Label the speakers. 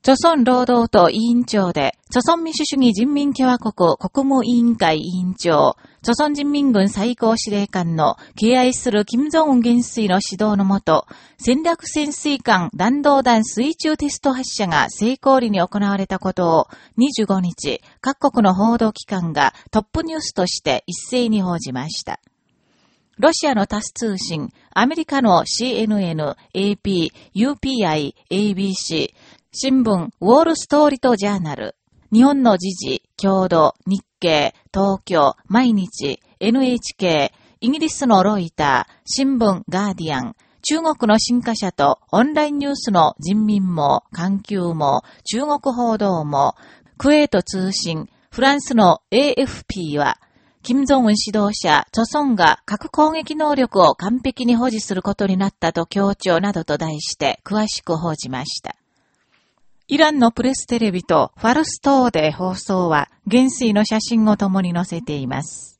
Speaker 1: 朝鮮労働党委員長で、朝鮮民主主義人民共和国国務委員会委員長、朝鮮人民軍最高司令官の敬愛する金正恩元帥の指導のもと、戦略潜水艦弾道弾水中テスト発射が成功裏に行われたことを25日、各国の報道機関がトップニュースとして一斉に報じました。ロシアのタス通信、アメリカの CNN、AP、UPI、ABC、新聞、ウォールストーリートジャーナル、日本の時事、共同、日経、東京、毎日、NHK、イギリスのロイター、新聞、ガーディアン、中国の新華社とオンラインニュースの人民網、環球網、中国報道網、クエート通信、フランスの AFP は、金正恩指導者、著孫が核攻撃能力を完璧に保持することになったと強調などと題して詳しく報じました。イランのプレステレビとファルストーで放送は、元帥の写真を共に載せています。